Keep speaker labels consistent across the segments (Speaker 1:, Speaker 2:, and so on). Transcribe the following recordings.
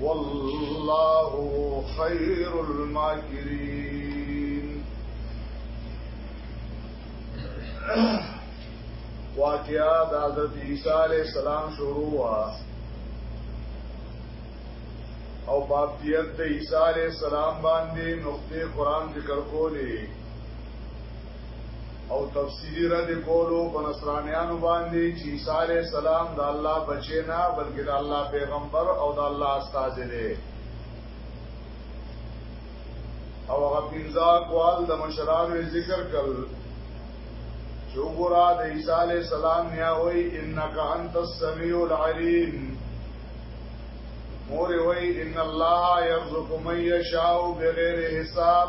Speaker 1: والله خير الماكرين واقعا د حضرت عیسی علی السلام شروع وا او بابیت د عیسی علی السلام باندې نقطه قران ذکر کولې او تفسیری رد کولو په نصرانیانو باندې چې عیسی علی السلام د الله بچی نه بلکې د الله پیغمبر او د الله استاد دی او هغه پنځه اقوال د مشرانو ذکر کړل چې وګوره د عیسی علی السلام یا وای انک انت السمیع العلیم مور وای ان الله یرزق من یشاء بغیر حساب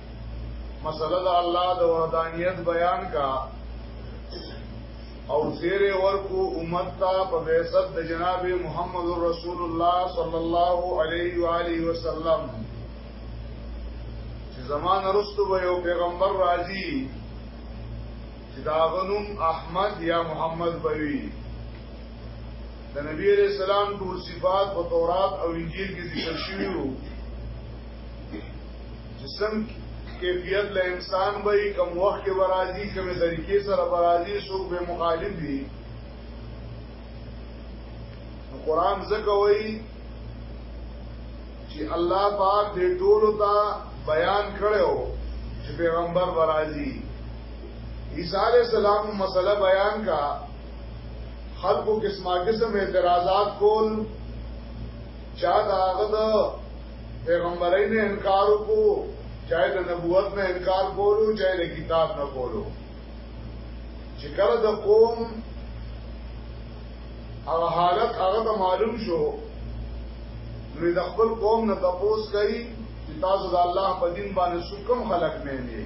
Speaker 1: مسله د الله د وحدانیت بیان کا او زیر ورکو امت تا په بیست د جناب محمد رسول الله صلی الله علیه و آله وسلم چې زمان رستو به یو پیغمبر راځي چې دا غنوم احمد یا محمد بوي د نبی علیہ السلام ټول صفات په تورات او انجیل کې ذکر شوی وو جسم کیفیت له انسان به کم وخت کې برازي کوم طریقې سره برازي سو به مخالف دي قرآن زکه وایي چې الله پاک دې ټول ته بیان کړو چې پیغمبر برازي عیسی علیہ السلام مسله بیان کا خلقو قسمه قسم اعتراضات کول چا دا غد پیغمبرۍ نه انکار وکړو چاہے د نبوت نه انکار کولو چاہے د کتاب نه کولو چې کله د قوم او حالت هغه ته معلوم شو نو د خپل قوم نه تپوس کوي چې تاسو د الله په دین باندې څوکم خلق نه دي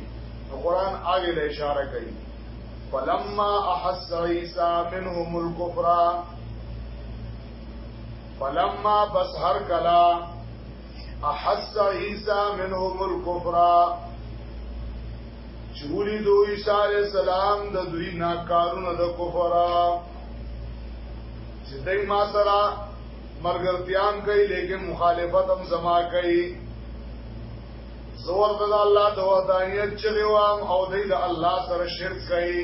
Speaker 1: قرآن آگے لے اشارہ کئی فلما احس عیسی منهم الكفران فلما بس هر کلا احس عیسی منهم الكفر چولی دو عیسی علیہ السلام د دوی ناکارونه د کفر چې دای ما سره مرګرتیان کوي لیکن مخالفت هم زما کوي زور د الله د وحدانیت چغوام او د الله سره شرک کوي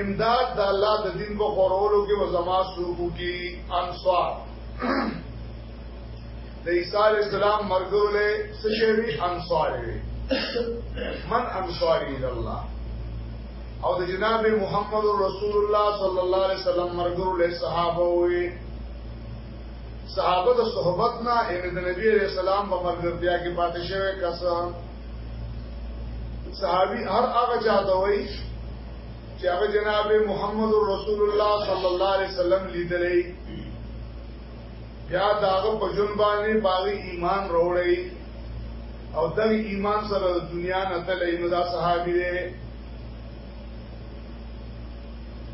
Speaker 1: امداد د الله د دین په خورولو کې وزما سوقو کې انصار د عیسی علی السلام مرګو له سشری انصار وي من انصار الى الله او د جناب محمد رسول الله صلی الله علیه وسلم مرګو له صحابه وي صحابه د صحبت نه ان د نبی رسول الله په مرګ بیا کې پاتې شوی کسان صحابي هر هغه چاته وایي چې هغه جناب محمد رسول الله صلی الله علیه وسلم لیدلې بیا داغه په جون باندې باغی ایمان وروړي او د ایمان سره د دنیا نه تلې نو دا صحابي دی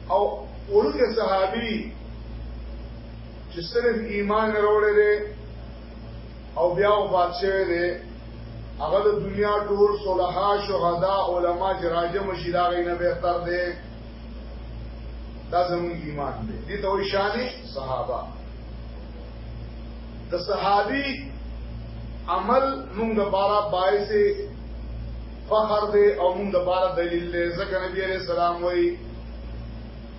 Speaker 1: او اورګه صحابي چې صرف ایمان وروړي او بیا او بادشاہ دی هغه د دنیا ټول صلحا شهدا علما جراجه مشیدا غینه به تر دی دا زمون ایمان دی دي ته وی شان صحابه د صحابي عمل موږ د بارا باعث فخر دی او موږ د بارا دلیل دی ځکه نبی عليه السلام وایي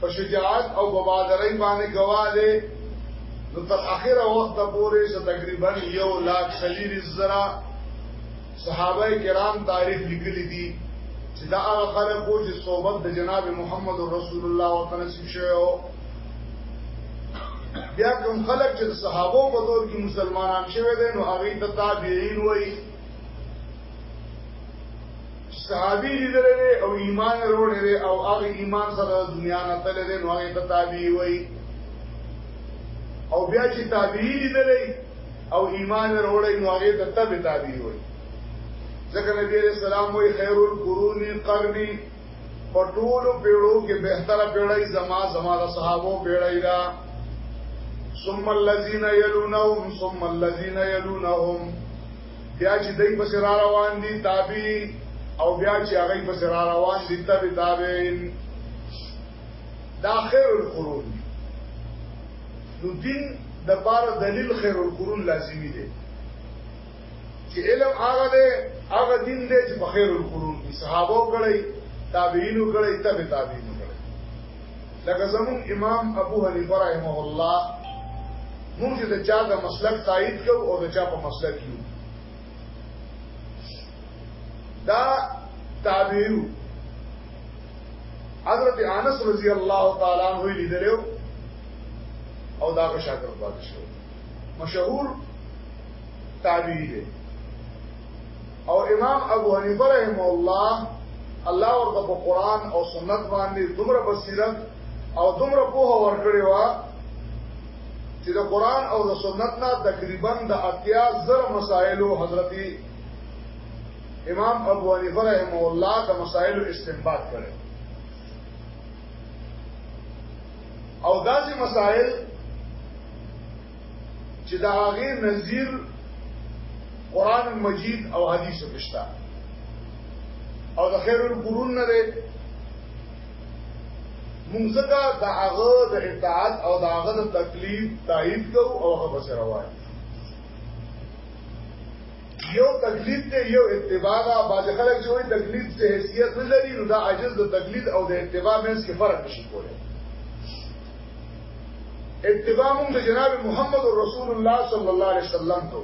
Speaker 1: په شجاعت او په بادرۍ باندې گواه دی نو تر اخره وخت پورې چې تقریبا یو لاک سلیر زرا صحابه کرام تاریخ لیکلی دي چې دا هغه خلکو چې صحبت د جناب محمد رسول الله او تنصیب شوی بیا کوم خلک چې صحابه په دور کې مسلمانان شوی دي نو هغه ته تابعین وایي صحابي لیدلې دی او ایمان وروړي دی او هغه ایمان سره دنیا نه تللی دی نو هغه ته تابعي وای او بیا چې تابعي لیدلې او ایمان وروړي نو هغه ته تبع تابعي وای ځکه نبی عليه السلام وای خير القرون قرني پټول پیړو کې بهتره پیړۍ زما زما د صحابو پیړۍ دا ثم الذين يلونهم ثم الذين يلونهم بیا چې دای په سر روان دي تابع او بیا چې هغه په سر روان دي تابع تابعین دا خیر القرون نو دین د بار دلیل خیر القرون لازمی دی چې علم هغه دی هغه دین دی چې په خیر القرون کې صحابه کړی تابعین کړی تابع تابعین لکه زمون امام ابو حنیفه رحمه الله موږ د چا د مسلک تایید کو او د چا په مسلک یو دا تابعو حضرت انس رضی الله تعالی عنہ لیدلو او دا کو شاګرد پاتې شو مشهور تابعی دی او امام ابو حنیفه رحمه الله الله ورته په قران او سنت باندې دومره بصیرت او دومره پوهه ورکړې و چې د قران او د سنت نه تقریبا د اتیا زر مسائلو حضرت امام ابو حنیفه رحمه الله د مسائلو استنباط کړي او داسې مسائل چې دا هغه نظیر قران مجید او حدیث پښتا او د خیر القرون نه دی موږ ځکه د هغه د اطاعت او د هغه د تکلیف تایید کوو او هغه بس روایت یو تقلید ته یو اتباع دا باز خلک چې وایي تقلید څه حیثیت نه لري نو دا عجز د تقلید او د اتباع مینس کې فرق نشي کولای اتباع موږ د جناب محمد رسول الله صلی الله علیه وسلم کو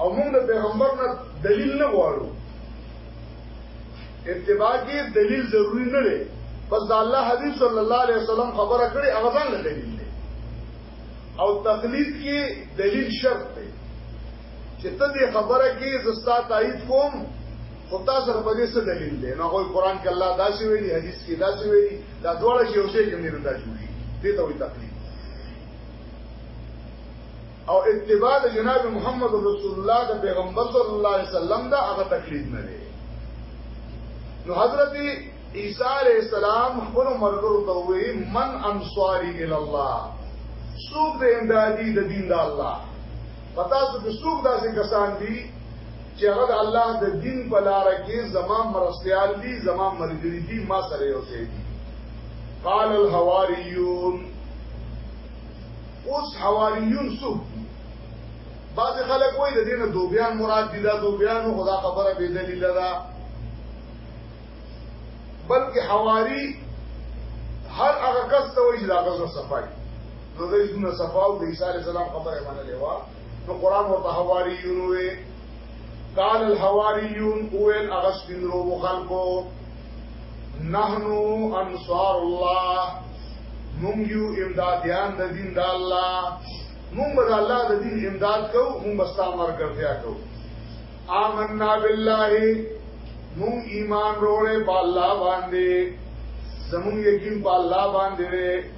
Speaker 1: او موږ د پیغمبر نه دلیل نه غواړو اتباع کې دلیل ضروری نه دی بس د الله حبیب صلی الله علیه وسلم خبره کړي هغه ځان له دلیل دی او تقلید کې دلیل شرط دی چې ته دې خبره کې زستا تایید کوم خدا سره په دې څه دلیل دی نو غوي قران کې الله داسې ویلي حدیث کې داسې ویلي دا دواړه چې یو شی کې نه دا جوړي دې ته وي تقلید او اتباع د جناب محمد رسول الله د پیغمبر صلی الله علیه وسلم دا هغه تقلید نه دی نو حضرت عیسی علیہ السلام خپل مرګرو ته وی من انصاری الی الله سوق د امدادی د دین د الله پتا څه د څوک داسې کسان دي چې هغه د الله د دین په لار کې زما مرستيال دي زما مرګري دي ما سره یو ځای دي قال الحواریون اوس حواریون څوک دي بعض خلک وایي د دینه دوبیان مراد دي دا دوبیان خدا خبره به دلیل ده بلکې حواری هر هغه کس ته وایي چې دا غزو صفای نو د ایزونه صفاو د عیسی علی السلام خبره منلې وا نو قران ورته حواریون وې قال الحواریون اول اغس بن رو خلقو نحنو انصار الله مونږ یو امدادیان د دین د الله مونږ به الله د دین امداد کوو مونږ به ستامر ګرځیا کوو آمنا بالله مونږ ایمان وروړې په الله باندې زمونږ یقین په الله باندې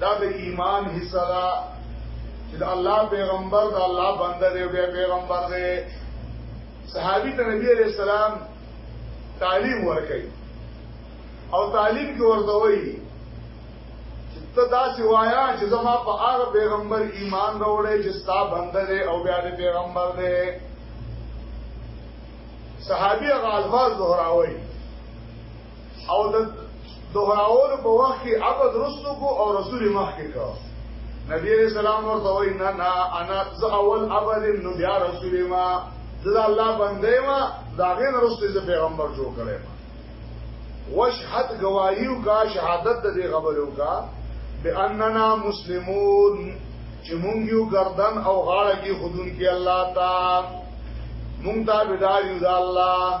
Speaker 1: دا د ایمان حصہ ده چې د الله پیغمبر د الله بنده دی بیا پیغمبر دی صحابي ته نبی عليه السلام تعلیم ورکړي او تعلیم کې ورته وایي چې ته دا سوایا چې زما په هغه پیغمبر ایمان راوړې چې ستا بنده دی او بیا د پیغمبر دی صحابي غالفاظ دهراوي او د دوهراولو په وخت کې عبد رسو کو او رسول مخ کې کو نبی علیہ السلام ورته وای نه نه انا زه اول عبد نو بیا رسول ما زه الله بندې ما داغه نه رسول زه پیغمبر جوړ کړم وشهد گواهیو کا شهادت د دې خبرو کا باننا مسلمون چې مونږ یو گردن او غاړه کې خودون کې الله تا مونږ دا بدایو دا الله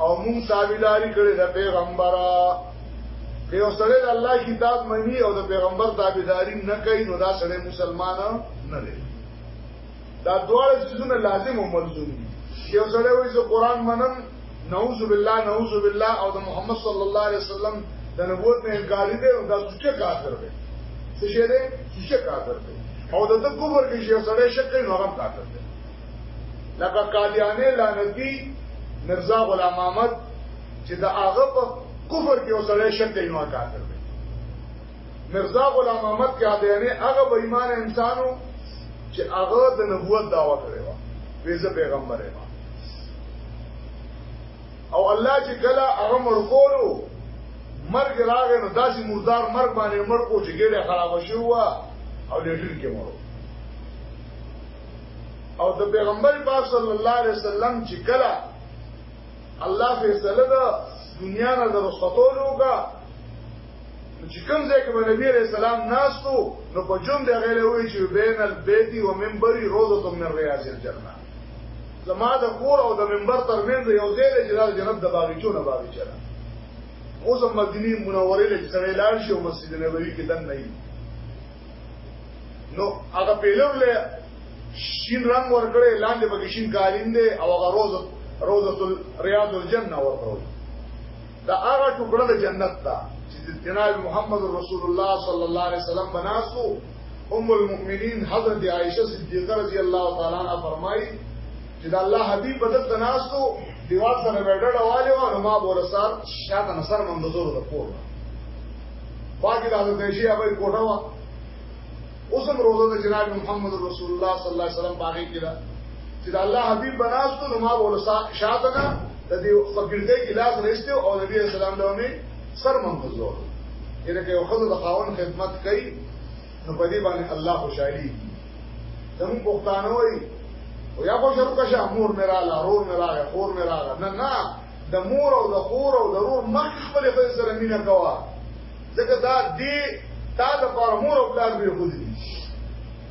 Speaker 1: او مونږ تابعداري کړې د پیغمبر که یو سره د الله کتاب مني او د پیغمبر تابعداري نه کوي نو دا سره مسلمان نه دی دا دواړه څیزونه لازم او ملزوم دي یو سره وایي چې قران منم نعوذ بالله نعوذ بالله او د محمد صلی الله علیه وسلم د نبوت نه انکار دي او دا څه کافر دی څه شه دی څه کافر دی او د کوبر کې یو سره شک کوي نو هغه کافر دی لکه قادیانه لعنتی مرزا غلام احمد چې د هغه په کفر کې اوسړې شک دی نو کافر دی مرزا غلام احمد قادیانه هغه بې ایمان انسانو چې هغه د نبوت داوا کړی و ویزه پیغمبر دی او الله چې کله هغه مرکولو مرګ راغی نو داسې مردار مرګ باندې مرګ او چې ګډه خراب شو او لیټر کې مړو او د پیغمبر پاک صلی الله علیه وسلم چې کله الله فیصله ده دنیا نه د رسولو کا چې کوم ځای کې نبی علیہ السلام ناستو نو په جون د غیله وی چې بین البیت و منبری روزه من ریاض الجنه زما د کور او د منبر ترمنځ یو ځای دی چې د جنت د باغچو نه باغچه ده اوس مدینه منوره له سره لاړ شي او مسجد نبوي کې دن نه نو هغه پیلر له شین رنگ ورکړې لاندې به شین قالین دی او هغه روز روزه ریاض الجنه ورکړو دا هغه ټوکړه د جنت ده چې جناب محمد رسول الله صلی الله علیه وسلم بناسو ام المؤمنین حضرت عائشه صدیقه رضی الله تعالی عنها فرمایي چې دا الله حبیب بدل تناسو دیوال سره وړډه والے او ما بورسار شاته نصر منظور د پور پاکی دا د شي ابي کوټه وا اوس هم روزه د جناب محمد رسول الله صلی الله علیه وسلم باغې کړه چې د الله حبیب بناست نو ما ورسا شاته نه د دې فقیرته کې لاس رسته او نبی اسلام له می سر منفذو یعنی که یو خدای د خاون خدمت کوي نو په دې باندې الله خوشالي زموږ پښتانه وایي او یا خو شروع کشه امور میرا لا رور میرا خور میرا نه نه د مور او د خور او د رور مخ خپل خپل سره مینه کوا ځکه دا دی تا د پاره مور او پلار به خو دي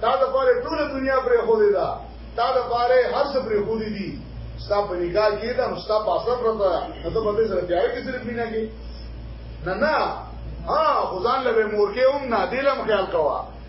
Speaker 1: تا د پاره ټول دنیا پر خو دي دا تا د پاره هر څه پر خو دي دي ستا په نگاه کې دا ستا په اثر پرته نو ته به سره پیار کې صرف مینه کې نه نه ها خدان له مور کې هم نه دلم خیال کوا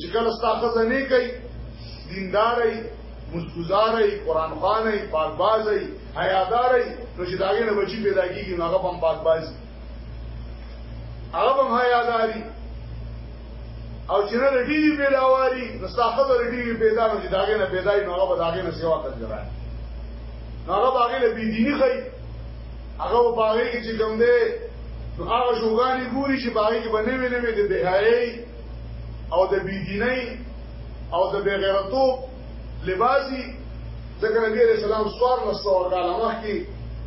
Speaker 1: چې کله ستا خزه نه کوي دینداري مزګزاري قران خاني پاکبازي حیاداري نو چې داګه نه بچي پیدا کیږي نو هغه هم پاکبازي هغه هم حیاداري او چې نه لټي پیدا واري نو ستا خزه لټي پیدا نو چې داګه نه پیدا نو هغه به داګه نه سیوا کوي نو هغه باغې له بيدینی خي هغه په هغه کې چې کوم دی نو هغه شوګانی ګوري چې په هغه کې باندې ویني وي د بهایي او د بيدینۍ او د بغیرتو لباسي ځکه نبی عليه السلام سوار نه سو کاله مخکې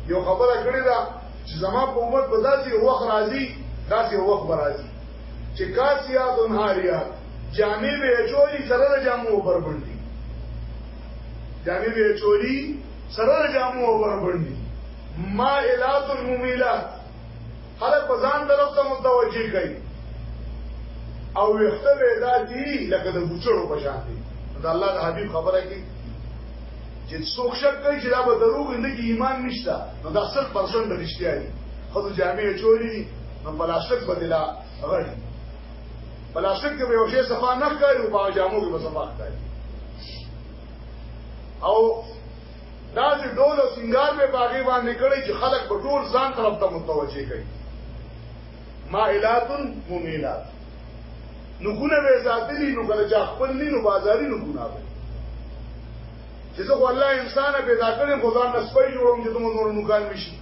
Speaker 1: یو خبره کړې ده چې زما په امت به داسې وخت راځي داسې وخت به راځي چې کاسیات او نهاریات جامې به چولی سره د جامو پر باندې جامې به چولی سره د جامو او بربنډي مائلات الممیلات خلک په ځان طرف ته متوجه کوي او وخته به داسي لکه د بوچړو په شان دي دا الله د حبيب خبره کوي چې څوک شک کوي چې دا به دروغ نه کې ایمان نشته نو دا 100% رښتیا دي خو د جامع چوری دي نو پلاستیک بدلا غړي پلاستیک کې به یو شی صفا نه کوي او په جامو کې به صفا کوي او دا چې ډول او سنگار به باغی باندې کړی چې خلک په ټول ځان طرف ته متوجه کړي مائلاتن ممیلات نګونه به ذاتلی نو کله چې خپل نه نو بازاري نګونه به چې زه الله انسان پیدا کړم خو ځان نسبې جوړوم چې دومره نور نوکان وشي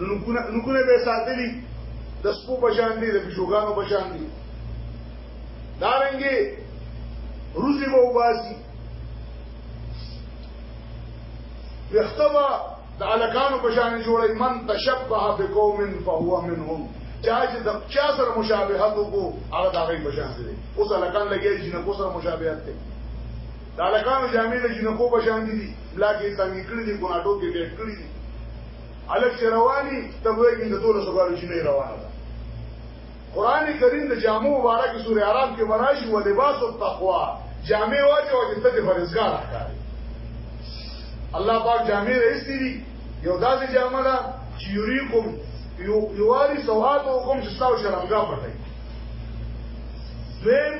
Speaker 1: نګونه نګونه به ذاتلی د سپو بشان دي د بشوګانو بشان دي دارنګي روزي به وباسي وختبا د الکانو په شان جوړي من تشبه بقوم فهو منهم چا چې د چا سره مشابهت وکړو هغه د هغه په شان دي اوس الکان لګي چې نه کو سره مشابهت کوي د الکانو جامې د جنکو په شان دي بلا کې څنګه کړی دي ګناټو کې ډېر کړی دي الک چې رواني ته وایي د ټولو سوالو چې نه روانه قرآن کریم د جامو مبارک سورې عرب کې مراشي و لباس التقوا جامې واجو چې ته فرزګار ښکاري الله پاک جامې رئیسې دي یو داسې جامه ده چې یوریکم یو یواري سواد او کوم چې تاسو شرمګا پټي زم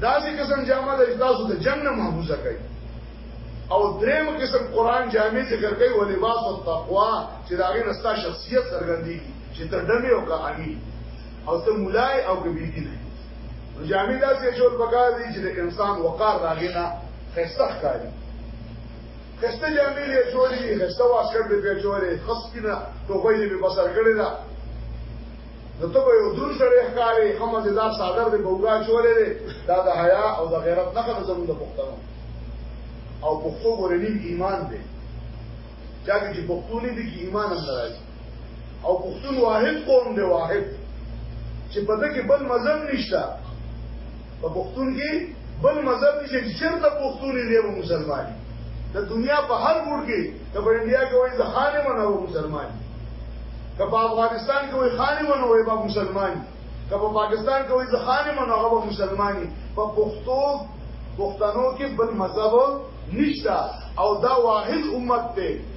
Speaker 1: داسې قسم جامه ده چې تاسو د جنت محفوظه کوي او دریم قسم قران جامع ذکر کوي و لباس التقوا چې دا غي نستا شخصیت څرګندېږي چې ته ډمې او که امي او ته مولای او که بیدی نه نو جامع داسې شول پکار دي چې د انسان وقار راغی نه خسته ښکاري خسته جامع یې جوړې دي خسته واسکټ به په جوړې خسپینه ټوپۍ به بسر کړې ده نو ته به یو دور سره ښکاري هم ځدار صادر به بوګا جوړې دا د حیا او د غیرت نه خبره زموږ د پښتنو او پښتو ورنی ایمان دی چاګه چې پښتوني دي کې ایمان هم راځي او پښتون واحد قوم دی واحد چې په دې کې بل مذهب نشته په پښتون کې بل مذهب نشته چې چیرته پښتون دی او مسلمان د دنیا په هر ګوټ کې د انډیا کې وایي ځخانه منو مسلمان که په افغانستان کې وایي خانه منو وایي په مسلمان که په پاکستان کې وایي ځخانه منو هغه مسلمانې په پښتو پښتنو کې بل مذهب نشته او دا واحد امت دی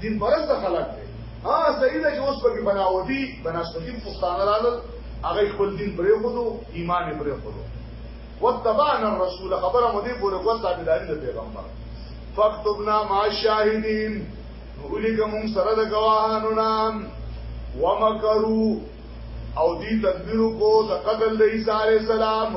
Speaker 1: دین پرست خلک دی ها صحیح ده چې اوس په کې بناوتی بناسبین پښتانه راغل هغه خپل دین پرې خودو ایمان یې پرې خودو وتبعنا الرسول خبره مو دې پورې کوه تابعداري د پیغمبر فاكتبنا مع الشاهدين اولیک مون سره د گواهانو نام ومکرو او دی تدبیر کو د قتل د عیسی علی السلام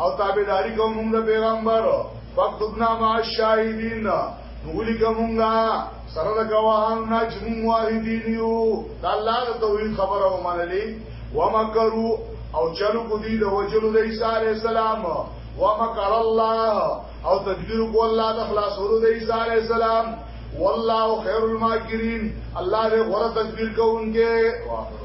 Speaker 1: او تابعداري کوم موږ د پیغمبر فقدنا ما شاهدین موږ کومه سره د گواهان نه چې موږ واحدین یو د الله د توحید خبره ومنلې ومکروا او چلو کو دي د وجلو د عیسی علی السلام ومکر الله او تدبیر کو الله د خلاصولو د عیسی علی السلام والله خیر الماکرین الله دې غره تدبیر کوونکې واخر